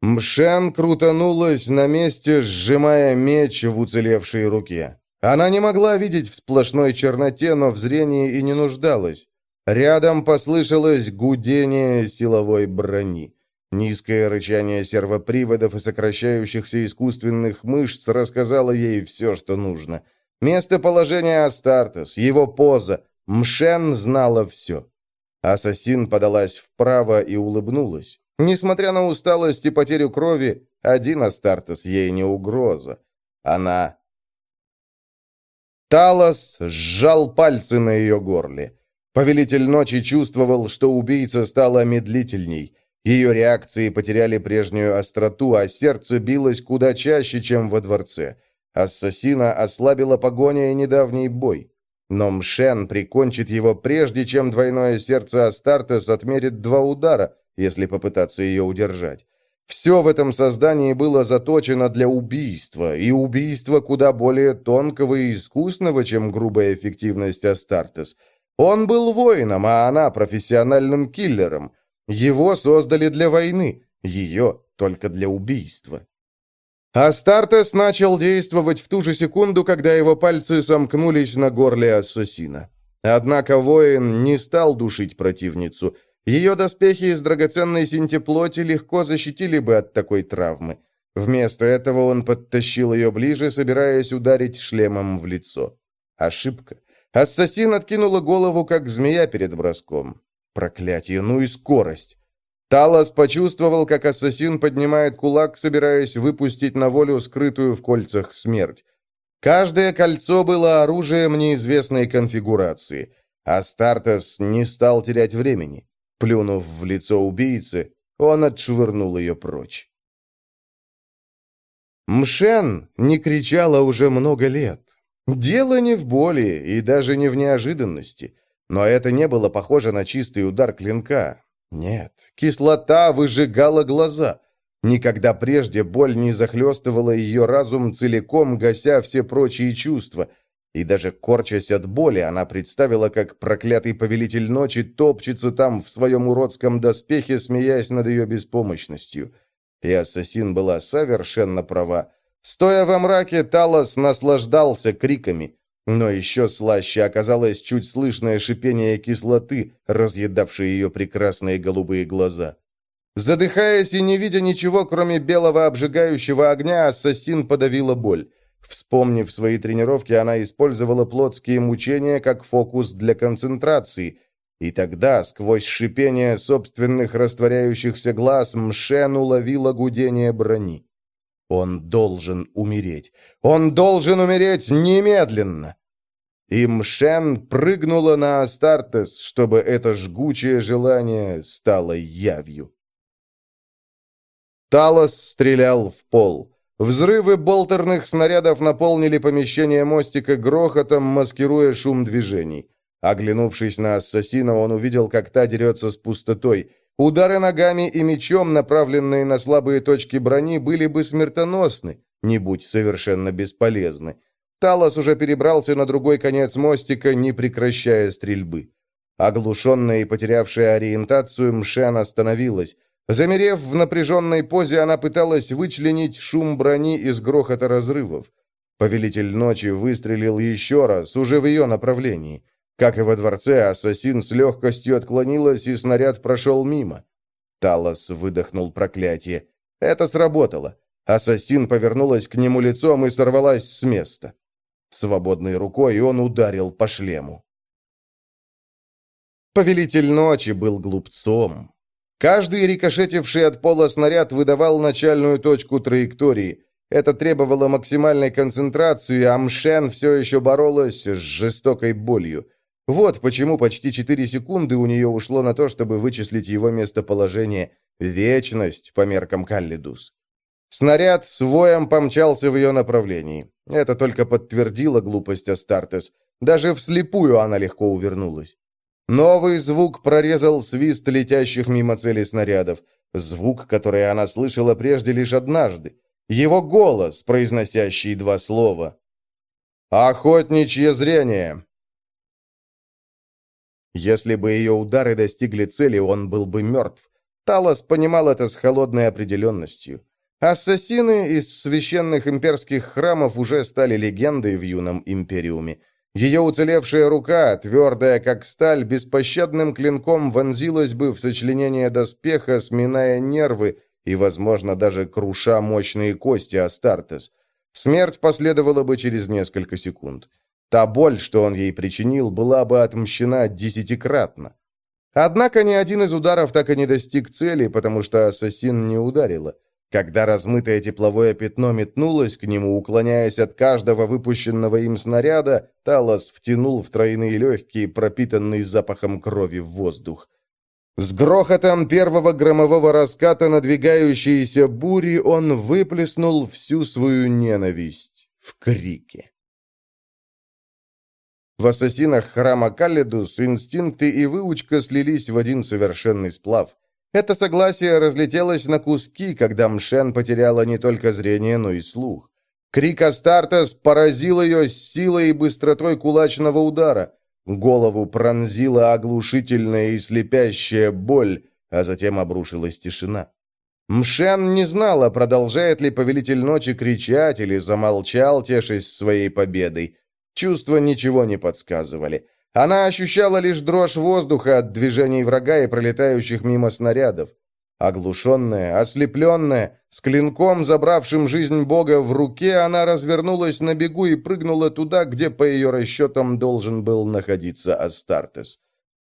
Мшен крутанулась на месте, сжимая меч в уцелевшей руке. Она не могла видеть в сплошной черноте, но в зрении и не нуждалась. Рядом послышалось гудение силовой брони. Низкое рычание сервоприводов и сокращающихся искусственных мышц рассказало ей все, что нужно. Местоположение Астартес, его поза, Мшен знала все. Ассасин подалась вправо и улыбнулась. Несмотря на усталость и потерю крови, один Астартес ей не угроза. Она... Талос сжал пальцы на ее горле. Повелитель ночи чувствовал, что убийца стала медлительней. Ее реакции потеряли прежнюю остроту, а сердце билось куда чаще, чем во дворце. Ассасина ослабила погоня и недавний бой. Но Мшен прикончит его прежде, чем двойное сердце Астартес отмерит два удара, если попытаться ее удержать. Все в этом создании было заточено для убийства, и убийства куда более тонкого и искусного, чем грубая эффективность Астартес. Он был воином, а она профессиональным киллером. Его создали для войны, ее только для убийства. Астартес начал действовать в ту же секунду, когда его пальцы сомкнулись на горле ассасина. Однако воин не стал душить противницу. Ее доспехи из драгоценной синтеплоти легко защитили бы от такой травмы. Вместо этого он подтащил ее ближе, собираясь ударить шлемом в лицо. Ошибка. Ассасин откинула голову, как змея перед броском. Проклятие, ну и скорость. Талос почувствовал, как ассасин поднимает кулак, собираясь выпустить на волю скрытую в кольцах смерть. Каждое кольцо было оружием неизвестной конфигурации. Астартес не стал терять времени. Плюнув в лицо убийцы, он отшвырнул ее прочь. Мшен не кричала уже много лет. Дело не в боли и даже не в неожиданности. Но это не было похоже на чистый удар клинка. Нет, кислота выжигала глаза. Никогда прежде боль не захлестывала ее разум целиком, гася все прочие чувства – и даже корчась от боли, она представила, как проклятый повелитель ночи топчется там в своем уродском доспехе, смеясь над ее беспомощностью. И ассасин была совершенно права. Стоя во мраке, Талос наслаждался криками. Но еще слаще оказалось чуть слышное шипение кислоты, разъедавшее ее прекрасные голубые глаза. Задыхаясь и не видя ничего, кроме белого обжигающего огня, ассасин подавила боль. Вспомнив свои тренировки, она использовала плотские мучения как фокус для концентрации. И тогда, сквозь шипение собственных растворяющихся глаз, Мшен уловила гудение брони. Он должен умереть. Он должен умереть немедленно. И Мшен прыгнула на Астартес, чтобы это жгучее желание стало явью. Талос стрелял в пол. Взрывы болтерных снарядов наполнили помещение мостика грохотом, маскируя шум движений. Оглянувшись на ассасина, он увидел, как та дерется с пустотой. Удары ногами и мечом, направленные на слабые точки брони, были бы смертоносны, не будь совершенно бесполезны. Талос уже перебрался на другой конец мостика, не прекращая стрельбы. Оглушенная и потерявшая ориентацию, Мшен остановилась. Замерев в напряженной позе, она пыталась вычленить шум брони из грохота разрывов. Повелитель ночи выстрелил еще раз, уже в ее направлении. Как и во дворце, ассасин с легкостью отклонилась, и снаряд прошел мимо. Талос выдохнул проклятие. Это сработало. Ассасин повернулась к нему лицом и сорвалась с места. Свободной рукой он ударил по шлему. Повелитель ночи был глупцом. Каждый рикошетивший от пола снаряд выдавал начальную точку траектории. Это требовало максимальной концентрации, а Мшен все еще боролась с жестокой болью. Вот почему почти 4 секунды у нее ушло на то, чтобы вычислить его местоположение. Вечность по меркам Каллидус. Снаряд с воем помчался в ее направлении. Это только подтвердило глупость Астартес. Даже вслепую она легко увернулась. Новый звук прорезал свист летящих мимо цели снарядов. Звук, который она слышала прежде лишь однажды. Его голос, произносящий два слова. «Охотничье зрение!» Если бы ее удары достигли цели, он был бы мертв. Талос понимал это с холодной определенностью. Ассасины из священных имперских храмов уже стали легендой в юном империуме. Ее уцелевшая рука, твердая как сталь, беспощадным клинком вонзилась бы в сочленение доспеха, сминая нервы и, возможно, даже круша мощные кости Астартес. Смерть последовала бы через несколько секунд. Та боль, что он ей причинил, была бы отмщена десятикратно. Однако ни один из ударов так и не достиг цели, потому что ассасин не ударила. Когда размытое тепловое пятно метнулось к нему, уклоняясь от каждого выпущенного им снаряда, Талос втянул в тройные легкие, пропитанный запахом крови в воздух. С грохотом первого громового раската надвигающейся бури он выплеснул всю свою ненависть в крике. В ассасинах храма Каллидус инстинкты и выучка слились в один совершенный сплав. Это согласие разлетелось на куски, когда Мшен потеряла не только зрение, но и слух. Крик Астартес поразил ее силой и быстротой кулачного удара. Голову пронзила оглушительная и слепящая боль, а затем обрушилась тишина. Мшен не знала, продолжает ли повелитель ночи кричать или замолчал, тешись своей победой. Чувства ничего не подсказывали. Она ощущала лишь дрожь воздуха от движений врага и пролетающих мимо снарядов. Оглушенная, ослепленная, с клинком, забравшим жизнь Бога в руке, она развернулась на бегу и прыгнула туда, где, по ее расчетам, должен был находиться Астартес.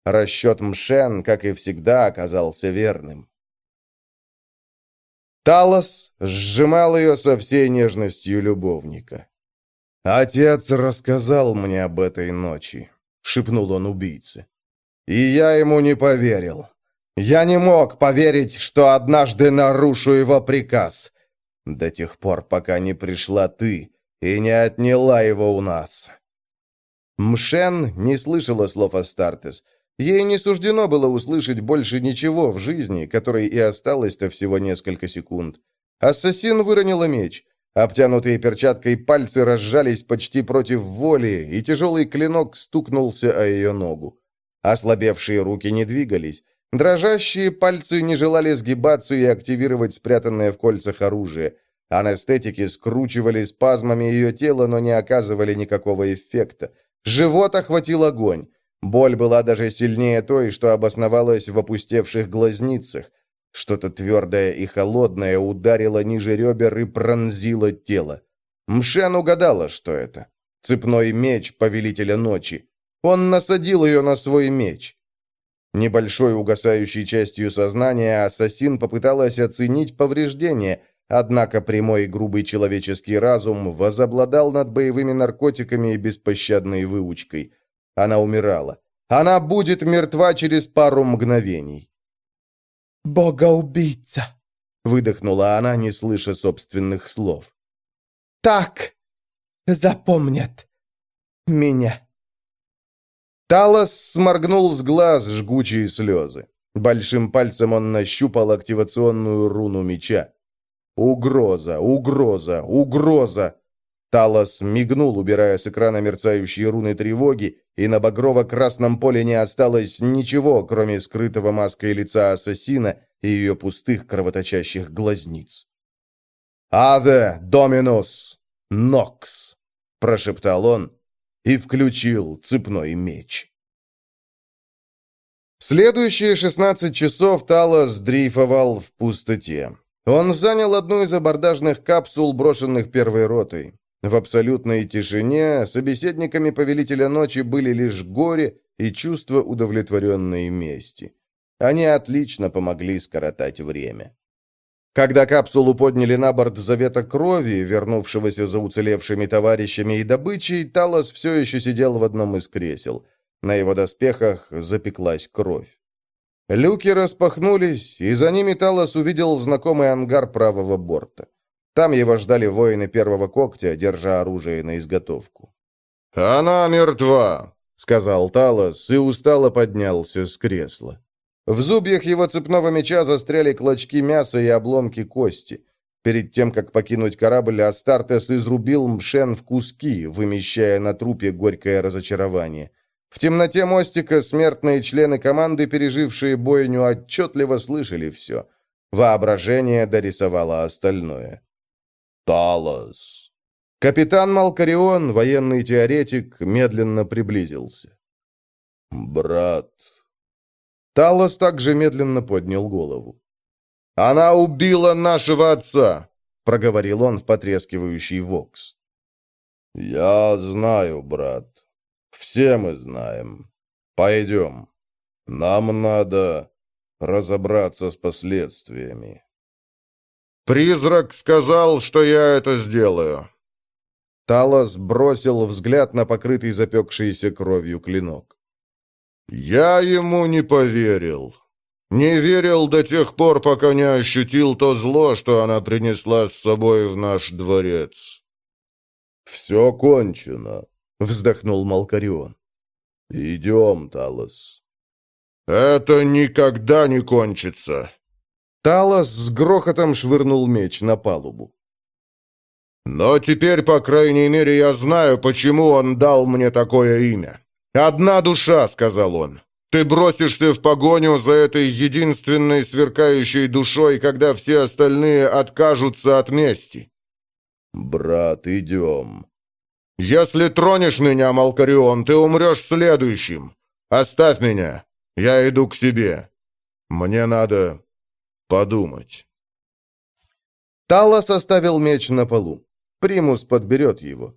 Расчет Мшен, как и всегда, оказался верным. Талос сжимал ее со всей нежностью любовника. «Отец рассказал мне об этой ночи», — шепнул он убийце. «И я ему не поверил. Я не мог поверить, что однажды нарушу его приказ. До тех пор, пока не пришла ты и не отняла его у нас». Мшен не слышала слов Астартес, — Ей не суждено было услышать больше ничего в жизни, которой и осталось-то всего несколько секунд. Ассасин выронила меч. Обтянутые перчаткой пальцы разжались почти против воли, и тяжелый клинок стукнулся о ее ногу. Ослабевшие руки не двигались. Дрожащие пальцы не желали сгибаться и активировать спрятанное в кольцах оружие. Анестетики скручивали спазмами ее тело, но не оказывали никакого эффекта. Живот охватил огонь. Боль была даже сильнее той, что обосновалась в опустевших глазницах. Что-то твердое и холодное ударило ниже ребер и пронзило тело. Мшен угадала, что это. Цепной меч Повелителя Ночи. Он насадил ее на свой меч. Небольшой угасающей частью сознания ассасин попыталась оценить повреждения, однако прямой и грубый человеческий разум возобладал над боевыми наркотиками и беспощадной выучкой – она умирала. Она будет мертва через пару мгновений. «Бога-убийца!» — выдохнула она, не слыша собственных слов. «Так запомнят меня!» Талос сморгнул с глаз жгучие слезы. Большим пальцем он нащупал активационную руну меча. «Угроза! Угроза! Угроза!» Талос мигнул, убирая с экрана мерцающие руны тревоги, и на багрово-красном поле не осталось ничего, кроме скрытого маской лица ассасина и ее пустых кровоточащих глазниц. «Аве Доминус Нокс!» — прошептал он и включил цепной меч. Следующие 16 часов Талос дрейфовал в пустоте. Он занял одну из абордажных капсул, брошенных первой ротой. В абсолютной тишине собеседниками Повелителя Ночи были лишь горе и чувство удовлетворенной мести. Они отлично помогли скоротать время. Когда капсулу подняли на борт Завета Крови, вернувшегося за уцелевшими товарищами и добычей, Талос все еще сидел в одном из кресел. На его доспехах запеклась кровь. Люки распахнулись, и за ними Талос увидел знакомый ангар правого борта. Там его ждали воины первого когтя, держа оружие на изготовку. «Она мертва», — сказал Талос и устало поднялся с кресла. В зубьях его цепного меча застряли клочки мяса и обломки кости. Перед тем, как покинуть корабль, Астартес изрубил Мшен в куски, вымещая на трупе горькое разочарование. В темноте мостика смертные члены команды, пережившие бойню, отчетливо слышали все. Воображение дорисовало остальное. Талос!» Капитан Малкарион, военный теоретик, медленно приблизился. «Брат...» Талос также медленно поднял голову. «Она убила нашего отца!» — проговорил он в потрескивающий вокс. «Я знаю, брат. Все мы знаем. Пойдем. Нам надо разобраться с последствиями». «Призрак сказал, что я это сделаю». Талос бросил взгляд на покрытый запекшейся кровью клинок. «Я ему не поверил. Не верил до тех пор, пока не ощутил то зло, что она принесла с собой в наш дворец». «Все кончено», — вздохнул Малкарион. «Идем, Талос». «Это никогда не кончится», Талос с грохотом швырнул меч на палубу. «Но теперь, по крайней мере, я знаю, почему он дал мне такое имя. Одна душа», — сказал он. «Ты бросишься в погоню за этой единственной сверкающей душой, когда все остальные откажутся от мести». «Брат, идем». «Если тронешь меня, Малкарион, ты умрешь следующим. Оставь меня. Я иду к себе. Мне надо подумать». Талос оставил меч на полу. Примус подберет его.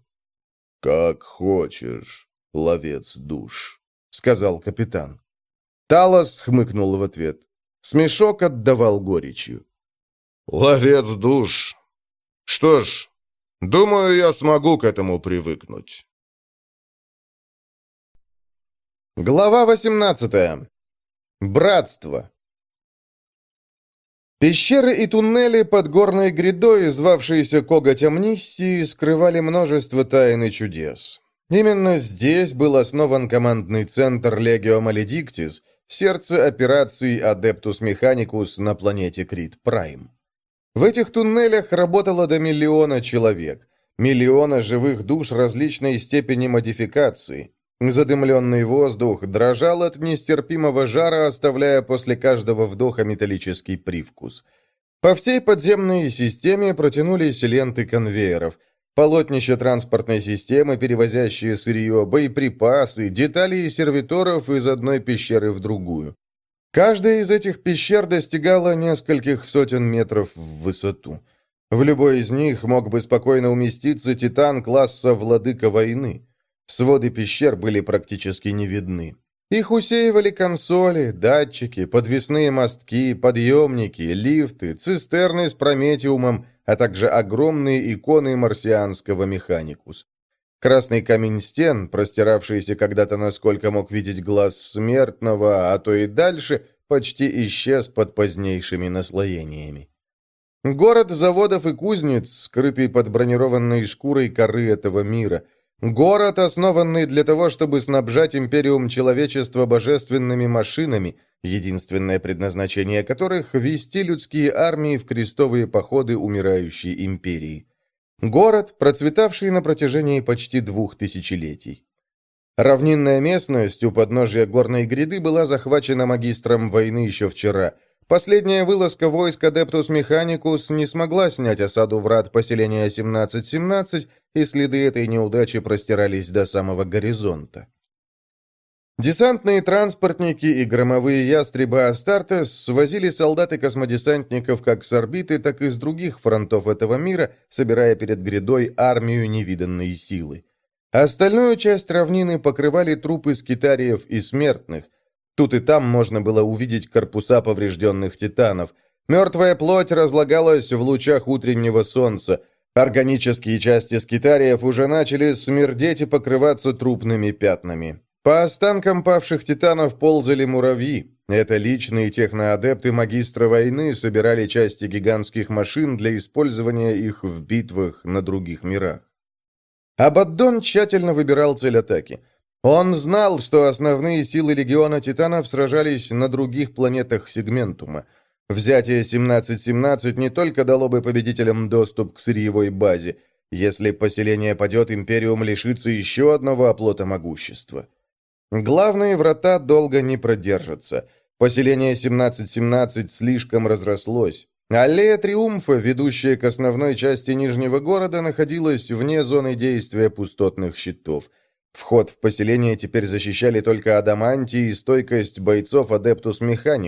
«Как хочешь, ловец душ», — сказал капитан. Талос хмыкнул в ответ. Смешок отдавал горечью. «Ловец душ. Что ж, думаю, я смогу к этому привыкнуть». Глава 18. Братство. Пещеры и туннели под горной грядой, звавшиеся Коготь Амнистии, скрывали множество тайн и чудес. Именно здесь был основан командный центр Легио Маледиктис, сердце операции Адептус Механикус на планете Крит Прайм. В этих туннелях работало до миллиона человек, миллиона живых душ различной степени модификации. Задымленный воздух дрожал от нестерпимого жара, оставляя после каждого вдоха металлический привкус. По всей подземной системе протянулись ленты конвейеров, полотнища транспортной системы, перевозящие сырье, боеприпасы, детали и сервиторов из одной пещеры в другую. Каждая из этих пещер достигала нескольких сотен метров в высоту. В любой из них мог бы спокойно уместиться титан класса «Владыка войны». Своды пещер были практически не видны. Их усеивали консоли, датчики, подвесные мостки, подъемники, лифты, цистерны с прометиумом, а также огромные иконы марсианского механикус. Красный камень стен, простиравшийся когда-то насколько мог видеть глаз смертного, а то и дальше, почти исчез под позднейшими наслоениями. Город заводов и кузнец, скрытый под бронированной шкурой коры этого мира – Город, основанный для того, чтобы снабжать империум человечества божественными машинами, единственное предназначение которых – вести людские армии в крестовые походы умирающей империи. Город, процветавший на протяжении почти двух тысячелетий. Равнинная местность у подножия горной гряды была захвачена магистром войны еще вчера – Последняя вылазка войск Адептус Механикус не смогла снять осаду врат поселения 1717, и следы этой неудачи простирались до самого горизонта. Десантные транспортники и громовые ястребы Астартес свозили солдат и космодесантников как с орбиты, так и с других фронтов этого мира, собирая перед грядой армию невиданной силы. Остальную часть равнины покрывали трупы скитариев и смертных – Тут и там можно было увидеть корпуса поврежденных титанов. Мертвая плоть разлагалась в лучах утреннего солнца. Органические части скитариев уже начали смердеть и покрываться трупными пятнами. По останкам павших титанов ползали муравьи. Это личные техноадепты магистра войны собирали части гигантских машин для использования их в битвах на других мирах. Абаддон тщательно выбирал цель атаки. Он знал, что основные силы Легиона Титанов сражались на других планетах Сегментума. Взятие 1717 не только дало бы победителям доступ к сырьевой базе. Если поселение падет, Империум лишится еще одного оплота могущества. Главные врата долго не продержатся. Поселение 1717 слишком разрослось. Аллея Триумфа, ведущая к основной части Нижнего города, находилась вне зоны действия пустотных щитов – Вход в поселение теперь защищали только адамантии и стойкость бойцов Адептус Механик,